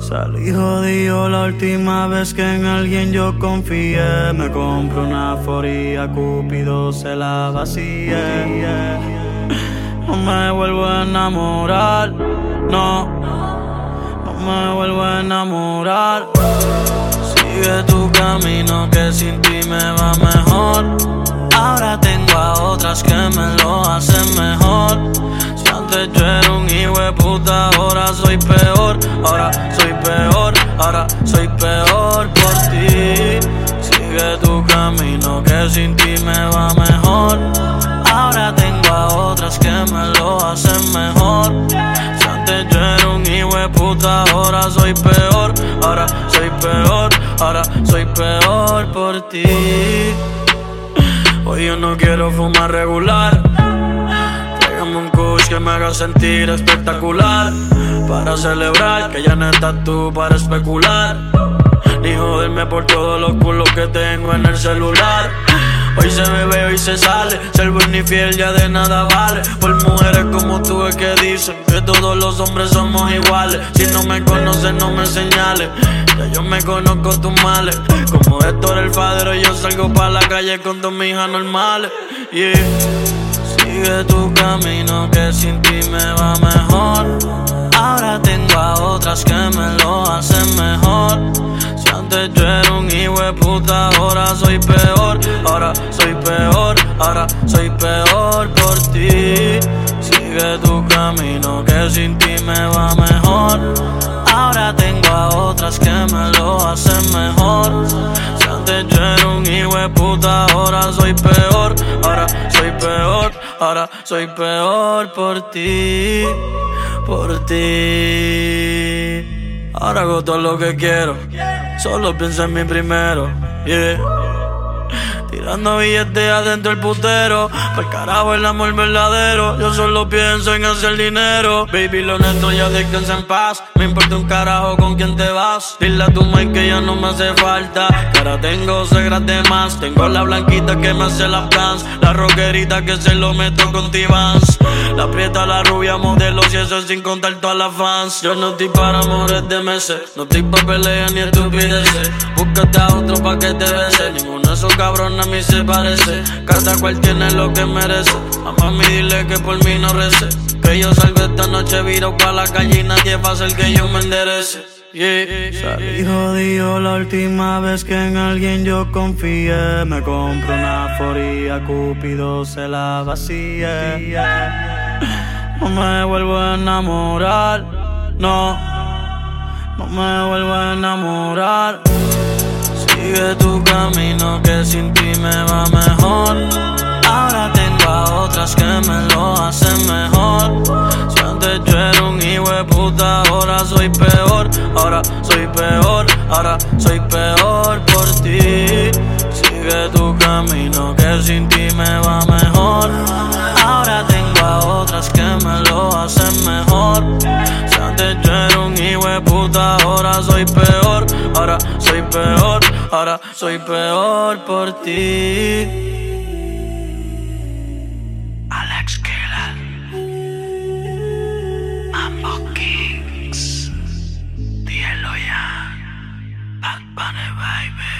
Salí jodido la última vez que en alguien yo confié. Me compro una foría, Cúpido se la vacíe. No me vuelvo a enamorar, no. No me vuelvo a enamorar. Sigue tu camino que sin ti me va mejor. Ahora tengo a otras que me lo hacen mejor. Si antes yo era un hijo de puta, ahora soy peor. Que sin ti me va mejor. Ahora tengo a otras que me lo hacen mejor. Si antes yo era un hijo puta, ahora soy peor. Ahora soy peor, ahora soy peor por ti. Hoy yo no quiero fumar regular. Tráigame un kush que me haga sentir espectacular. Para celebrar que ya no estás tú para especular. Ni joderme por todos los culos que tengo en el celular. Hoy se bebe, hoy se sale. Ser buen y fiel ya de nada vale. Por mujeres como tú es que dicen que todos los hombres somos iguales. Si no me conoces, no me señales. Ya yo me conozco tus males. Como Héctor el Fadero, yo salgo pa' la calle con dos hijas normales. Yeah. Sigue tu camino que sin ti me va mejor. Ahora tengo a otras que me lo hacen mejor. Antes yo era un hijo de puta, ahora soy peor. Ahora soy peor, ahora soy peor por ti. Sigue tu camino que sin ti me va mejor. Ahora tengo a otras que me lo hacen mejor. Si antes yo era un hijo de puta, ahora soy peor. Ahora soy peor, ahora soy peor por ti. Por ti. Ahora hago todo lo que quiero. Solo pienso en primero. Yeah. Tirando billetes adentro el putero. Por carajo el amor verdadero. Yo solo pienso en hacer dinero. Baby, lo neto ya descansa en paz. Me importa un carajo con quién te vas. Dile a tu mai que ya no me hace falta. Ahora tengo segras de más. Tengo la blanquita que me hace las plans. La rockerita que se lo meto con T-Vans. La prieta, la rubia, modelo. Y eso es sin contar todas las fans. Yo no estoy para amores de meses. No estoy pa' peleas ni estupideces. Búscate a otro pa' que te bese. Ninguno de esos cabrones a mí se parece. Cada cual tiene lo que merece. A mami dile que por mí no rece. Que yo salgo esta noche viro pa' la calle y nadie va a hacer que yo me enderece. Yeah. Salí jodido la última vez que en alguien yo confié. Me compro una foría, Cúpido se la vacíe. No me vuelvo a enamorar, no. No me vuelvo a enamorar. Sigue tu camino ahora soy peor. Ahora soy peor, ahora soy peor por ti. Sigue tu camino que sin ti me va mejor. Ahora tengo a otras que me lo hacen mejor. Si antes yo era un hijo de puta, ahora soy peor. Ahora soy peor, ahora soy peor por ti. Baby.